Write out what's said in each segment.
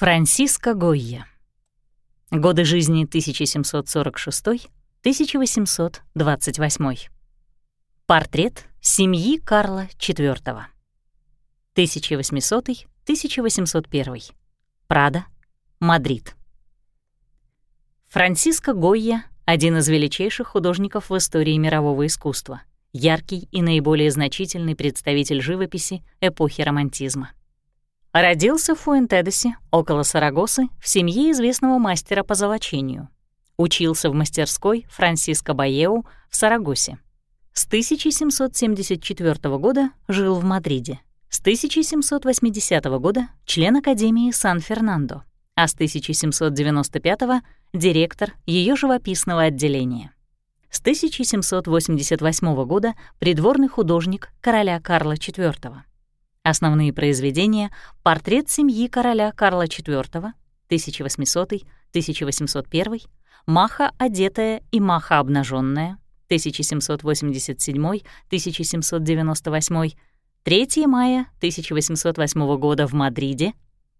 Франсиско Гойя. Годы жизни 1746-1828. Портрет семьи Карла IV. 1800-1801. Прада, Мадрид. Франсиско Гойя — один из величайших художников в истории мирового искусства, яркий и наиболее значительный представитель живописи эпохи романтизма. Родился в Фуэнтедесе, около Сарагосы, в семье известного мастера по золочению. Учился в мастерской Франсиско Баеу в Сарагосе. С 1774 года жил в Мадриде. С 1780 года член Академии Сан-Фернандо, а с 1795 директор ее живописного отделения. С 1788 года придворный художник короля Карла IV. Основные произведения — портрет семьи короля Карла IV, 1800-1801, Маха одетая и Маха обнаженная, 1787-1798, 3 мая 1808 года в Мадриде,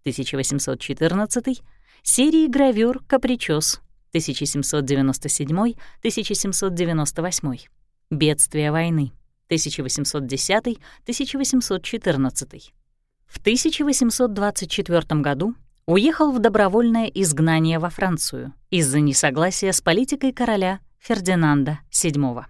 1814, серии гравюр «Капричос», 1797-1798, «Бедствие войны», 1810-1814. В 1824 году уехал в добровольное изгнание во Францию из-за несогласия с политикой короля Фердинанда VII.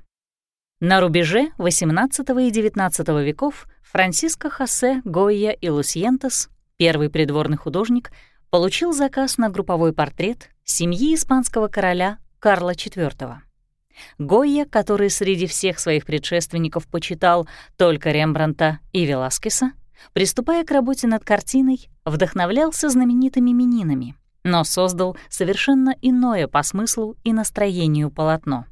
На рубеже XVIII и XIX веков Франциско Хосе Гойя и Лусьентес, первый придворный художник, получил заказ на групповой портрет семьи испанского короля Карла IV. Гойя, который среди всех своих предшественников почитал только Рембранта и Веласкеса, приступая к работе над картиной, вдохновлялся знаменитыми мининами, но создал совершенно иное по смыслу и настроению полотно.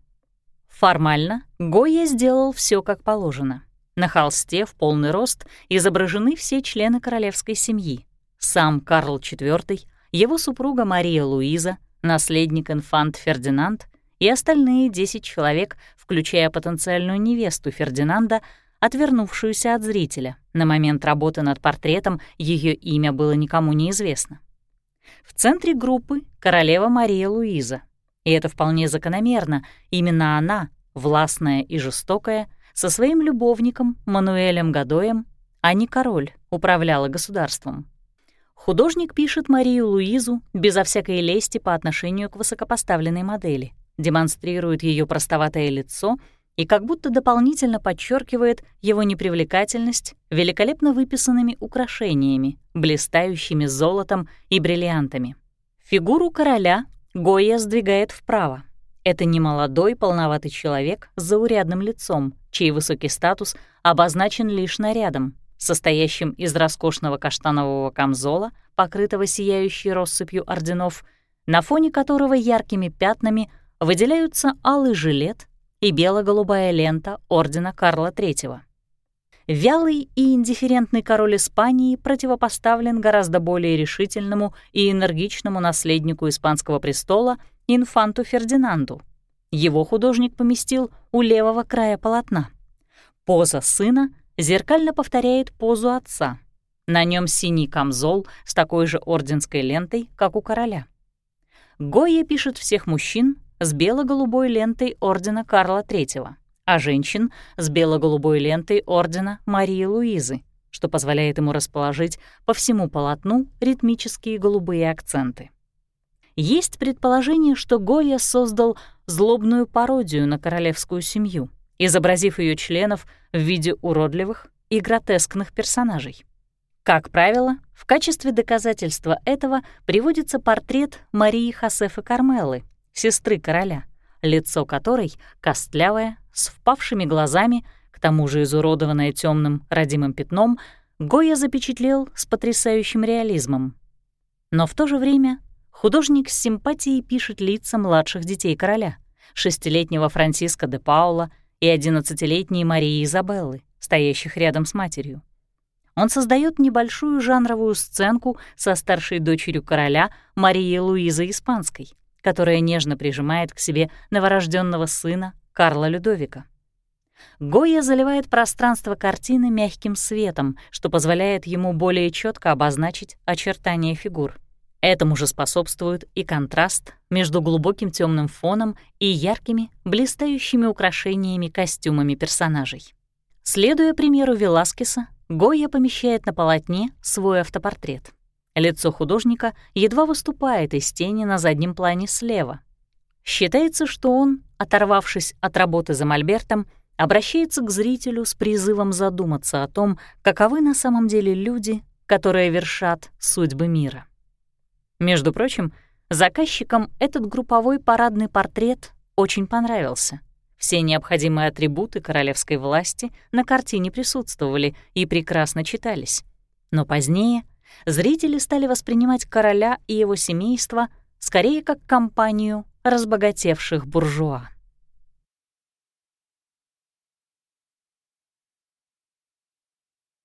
Формально Гойя сделал все как положено. На холсте в полный рост изображены все члены королевской семьи. Сам Карл IV, его супруга Мария Луиза, наследник инфант Фердинанд — и остальные 10 человек, включая потенциальную невесту Фердинанда, отвернувшуюся от зрителя. На момент работы над портретом ее имя было никому неизвестно. В центре группы королева Мария Луиза. И это вполне закономерно. Именно она, властная и жестокая, со своим любовником Мануэлем Гадоем, а не король, управляла государством. Художник пишет Марию Луизу безо всякой лести по отношению к высокопоставленной модели демонстрирует ее простоватое лицо и как будто дополнительно подчеркивает его непривлекательность великолепно выписанными украшениями, блистающими золотом и бриллиантами. Фигуру короля Гойя сдвигает вправо. Это немолодой полноватый человек с заурядным лицом, чей высокий статус обозначен лишь нарядом, состоящим из роскошного каштанового камзола, покрытого сияющей россыпью орденов, на фоне которого яркими пятнами выделяются алый жилет и бело-голубая лента ордена Карла III. Вялый и индифферентный король Испании противопоставлен гораздо более решительному и энергичному наследнику испанского престола инфанту Фердинанду. Его художник поместил у левого края полотна. Поза сына зеркально повторяет позу отца. На нем синий камзол с такой же орденской лентой, как у короля. Гойя пишет всех мужчин с бело-голубой лентой ордена Карла III, а женщин с бело-голубой лентой ордена Марии Луизы, что позволяет ему расположить по всему полотну ритмические голубые акценты. Есть предположение, что Гойя создал злобную пародию на королевскую семью, изобразив ее членов в виде уродливых и гротескных персонажей. Как правило, в качестве доказательства этого приводится портрет Марии Хосефы Кармелы, сестры короля, лицо которой костлявое, с впавшими глазами, к тому же изуродованное темным родимым пятном, Гоя запечатлел с потрясающим реализмом. Но в то же время художник с симпатией пишет лица младших детей короля, шестилетнего Франциска де Паула и одиннадцатилетней Марии Изабеллы, стоящих рядом с матерью. Он создает небольшую жанровую сценку со старшей дочерью короля Марией Луизой Испанской — которая нежно прижимает к себе новорожденного сына Карла Людовика. Гойя заливает пространство картины мягким светом, что позволяет ему более четко обозначить очертания фигур. Этому же способствует и контраст между глубоким темным фоном и яркими, блистающими украшениями костюмами персонажей. Следуя примеру Веласкеса, Гойя помещает на полотне свой автопортрет. Лицо художника едва выступает из тени на заднем плане слева. Считается, что он, оторвавшись от работы за мольбертом, обращается к зрителю с призывом задуматься о том, каковы на самом деле люди, которые вершат судьбы мира. Между прочим, заказчикам этот групповой парадный портрет очень понравился. Все необходимые атрибуты королевской власти на картине присутствовали и прекрасно читались. Но позднее зрители стали воспринимать короля и его семейство скорее как компанию разбогатевших буржуа.